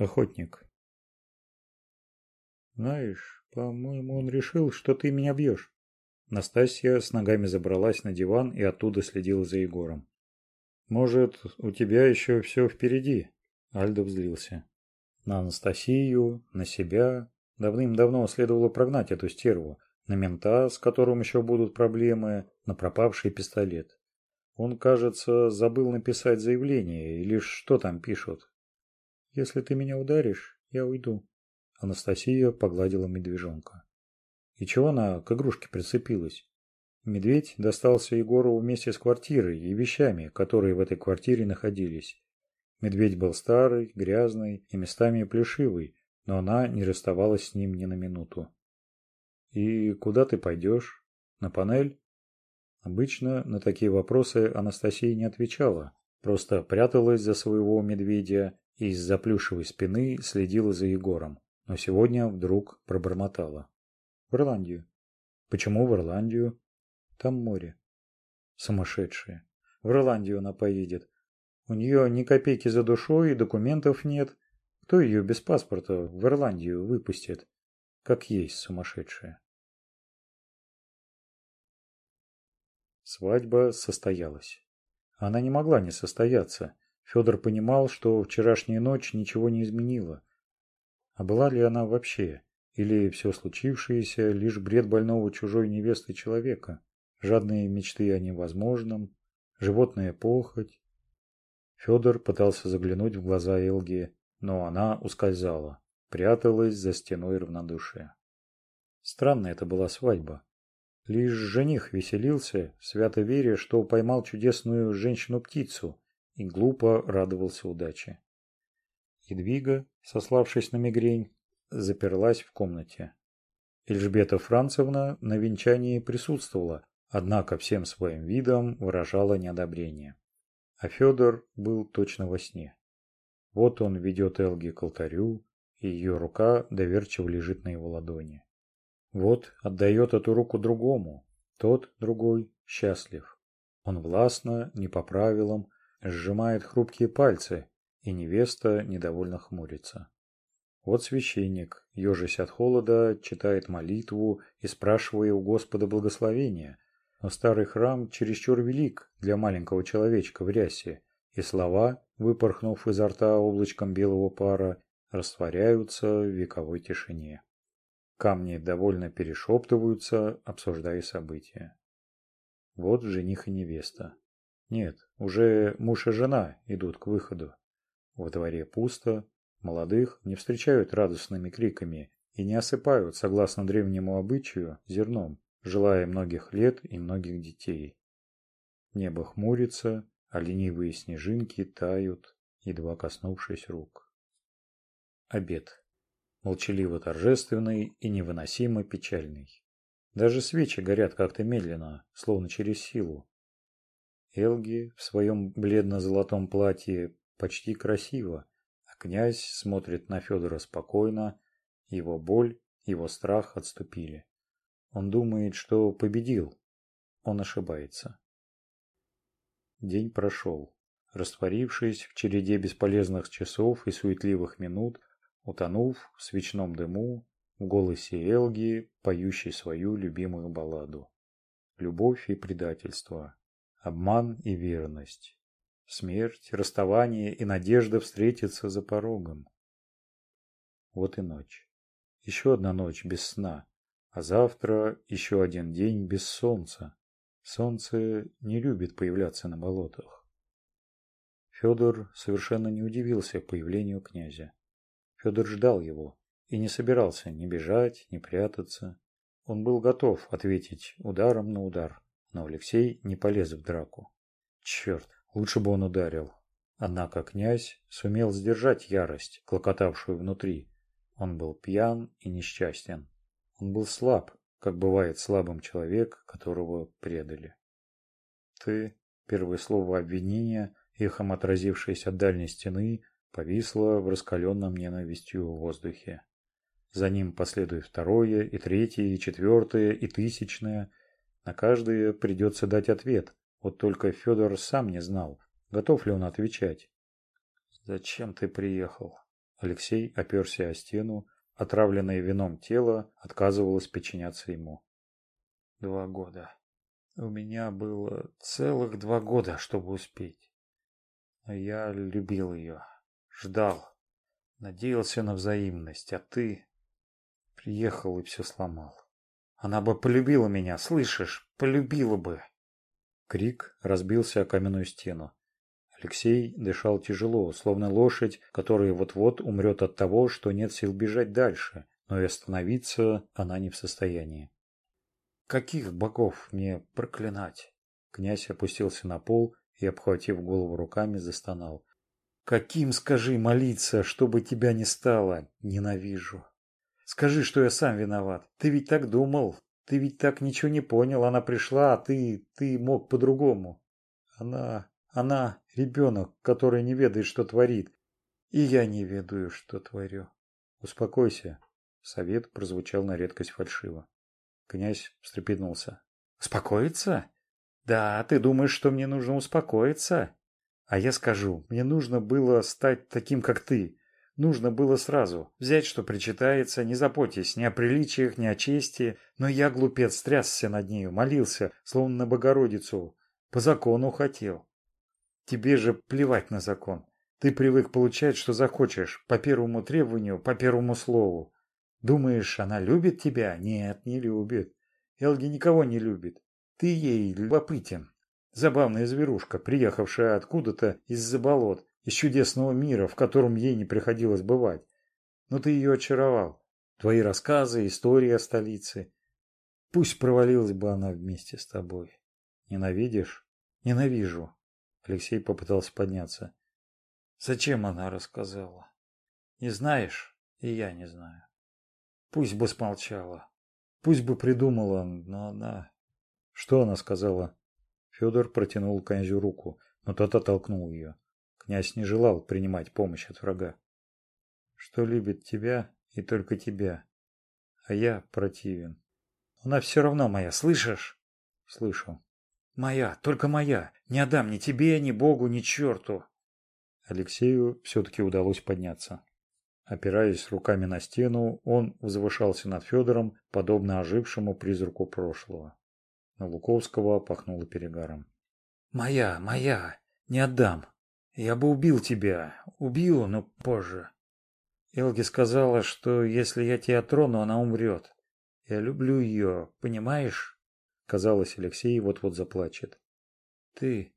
охотник. Знаешь по моему он решил что ты меня бьешь настасья с ногами забралась на диван и оттуда следила за егором. Может у тебя еще все впереди? Альдо взлился. На анастасию на себя. Давным-давно следовало прогнать эту стерву. На мента с которым еще будут проблемы. На пропавший пистолет. Он кажется забыл написать заявление или что там пишут если ты меня ударишь я уйду. Анастасия погладила медвежонка. И чего она к игрушке прицепилась? Медведь достался егору вместе с квартирой и вещами которые в этой квартире находились. Медведь был старый грязный и местами плешивый но она не расставалась с ним ни на минуту. И куда ты пойдешь на панель? Обычно на такие вопросы анастасия не отвечала просто пряталась за своего медведя из-за плюшевой спины следила за Егором, но сегодня вдруг пробормотала. В Ирландию. Почему в Ирландию? Там море. Сумасшедшие. В Ирландию она поедет. У нее ни копейки за душой и документов нет. Кто ее без паспорта в Ирландию выпустит? Как есть сумасшедшая. Свадьба состоялась. Она не могла не состояться. Федор понимал, что вчерашняя ночь ничего не изменила. А была ли она вообще? Или все случившееся – лишь бред больного чужой невесты человека, жадные мечты о невозможном, животная похоть? Федор пытался заглянуть в глаза Элги, но она ускользала, пряталась за стеной равнодушия. Странная это была свадьба. Лишь жених веселился, свято веря, что поймал чудесную женщину-птицу – и глупо радовался удаче. Едвига, сославшись на мигрень, заперлась в комнате. Эльжбета Францевна на венчании присутствовала, однако всем своим видом выражала неодобрение. А Федор был точно во сне. Вот он ведет Элги к алтарю, и ее рука доверчиво лежит на его ладони. Вот отдает эту руку другому, тот, другой, счастлив. Он властно, не по правилам, сжимает хрупкие пальцы и невеста недовольно хмурится. Вот священник, ежась от холода, читает молитву и спрашивая у Господа благословения. Но старый храм чересчур велик для маленького человечка в рясе, и слова, выпорхнув изо рта облачком белого пара, растворяются в вековой тишине. Камни довольно перешептываются, обсуждая события. Вот жених и невеста. Нет, уже муж и жена идут к выходу. Во дворе пусто, молодых не встречают радостными криками и не осыпают, согласно древнему обычаю, зерном, желая многих лет и многих детей. Небо хмурится, а ленивые снежинки тают, едва коснувшись рук. Обед. Молчаливо торжественный и невыносимо печальный. Даже свечи горят как-то медленно, словно через силу, Элги в своем бледно-золотом платье почти красиво, а князь смотрит на Федора спокойно, его боль, его страх отступили. Он думает, что победил. Он ошибается. День прошел. Растворившись в череде бесполезных часов и суетливых минут, утонув в свечном дыму, в голосе Элги, поющей свою любимую балладу. Любовь и предательство, обман и верность, смерть, расставание и надежда встретиться за порогом. Вот и ночь. Еще одна ночь без сна, а завтра еще один день без солнца. Солнце не любит появляться на болотах. Федор совершенно не удивился появлению князя. Федор ждал его и не собирался ни бежать, ни прятаться. Он был готов ответить ударом на удар но Алексей не полез в драку. Черт, лучше бы он ударил. Однако князь сумел сдержать ярость, клокотавшую внутри. Он был пьян и несчастен. Он был слаб, как бывает слабым человек, которого предали. «Ты» — первое слово обвинения, эхом отразившееся от дальней стены, повисло в раскаленном ненавистью воздухе. За ним последует второе, и третье, и четвертое, и тысячное — на каждое придется дать ответ. Вот только Федор сам не знал, готов ли он отвечать. «Зачем ты приехал?» Алексей оперся о стену, отравленное вином тело отказывалось подчиняться ему. «Два года. У меня было целых два года, чтобы успеть. Я любил ее, ждал, надеялся на взаимность, а ты приехал и все сломал». Она бы полюбила меня, слышишь? Полюбила бы!» Крик разбился о каменную стену. Алексей дышал тяжело, словно лошадь, которая вот-вот умрет от того, что нет сил бежать дальше, но и остановиться она не в состоянии. «Каких богов мне проклинать?» Князь опустился на пол и, обхватив голову руками, застонал. «Каким, скажи, молиться, чтобы тебя не стало? Ненавижу!» скажи что я сам виноват. Ты ведь так думал. Ты ведь так ничего не понял. Она пришла а ты ты мог по другому она она ребенок который не ведает что творит. И я не ведаю что творю. Успокойся. Совет прозвучал на редкость фальшиво. Князь встрепенулся. Успокоиться? Да ты думаешь что мне нужно успокоиться? А я скажу мне нужно было стать таким как ты. Нужно было сразу взять, что причитается, не заботясь ни о приличиях, ни о чести, но я, глупец, трясся над нею, молился, словно на Богородицу, по закону хотел. Тебе же плевать на закон. Ты привык получать, что захочешь, по первому требованию, по первому слову. Думаешь, она любит тебя? Нет, не любит. Элги никого не любит. Ты ей любопытен. Забавная зверушка, приехавшая откуда-то из-за болот, из чудесного мира, в котором ей не приходилось бывать. Но ты ее очаровал. Твои рассказы, история о столице. Пусть провалилась бы она вместе с тобой. Ненавидишь? Ненавижу. Алексей попытался подняться. Зачем она рассказала? Не знаешь, и я не знаю. Пусть бы смолчала. Пусть бы придумала, но она... Что она сказала? Федор протянул князю руку, но тот оттолкнул ее. Князь не желал принимать помощь от врага. Что любит тебя и только тебя. А я противен. Она все равно моя, слышишь? Слышу. Моя, только моя. Не отдам ни тебе, ни Богу, ни черту. Алексею все-таки удалось подняться. Опираясь руками на стену, он возвышался над Федором, подобно ожившему призраку прошлого. На Луковского пахнуло перегаром. «Моя, моя! Не отдам! Я бы убил тебя, убил, но позже. Элги сказала, что если я тебя трону, она умрет. Я люблю ее, понимаешь? Казалось, Алексей вот-вот заплачет. Ты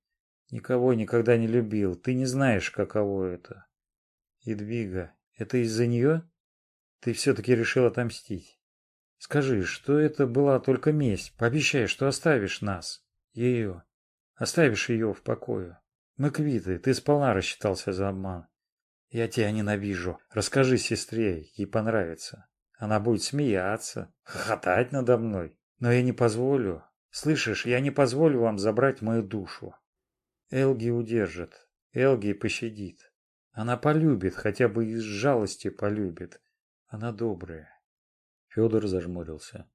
никого никогда не любил, ты не знаешь, каково это. Идвига, это из-за нее? Ты все-таки решил отомстить. Скажи, что это была только месть. Пообещай, что оставишь нас, ее. Оставишь ее в покое. Ну, Маквиты, ты сполна рассчитался за обман. Я тебя ненавижу. Расскажи сестре, ей понравится. Она будет смеяться, хохотать надо мной. Но я не позволю. Слышишь, я не позволю вам забрать мою душу. Элги удержит. Элги пощадит. Она полюбит, хотя бы из жалости полюбит. Она добрая. Федор зажмурился.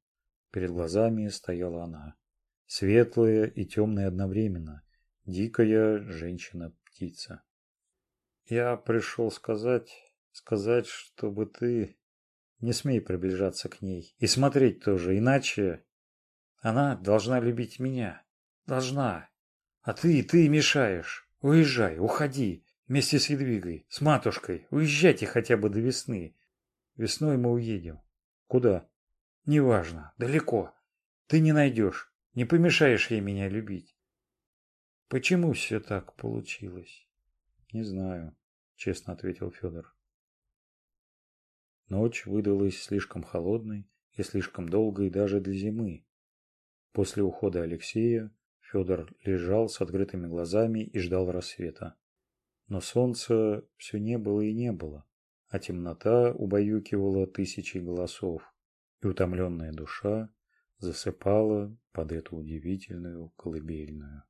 Перед глазами стояла она. Светлая и темная одновременно – дикая женщина-птица. Я пришел сказать, сказать, чтобы ты не смей приближаться к ней и смотреть тоже, иначе она должна любить меня. Должна. А ты, ты мешаешь. Уезжай, уходи. Вместе с Едвигой, с матушкой. Уезжайте хотя бы до весны. Весной мы уедем. Куда? Неважно. Далеко. Ты не найдешь. Не помешаешь ей меня любить почему все так получилось? Не знаю честно ответил федор ночь выдалась слишком холодной и слишком долгой даже для зимы. После ухода алексея федор лежал с открытыми глазами и ждал рассвета. Но солнца все не было и не было а темнота убаюкивала тысячи голосов и утомленная душа засыпала под эту удивительную колыбельную.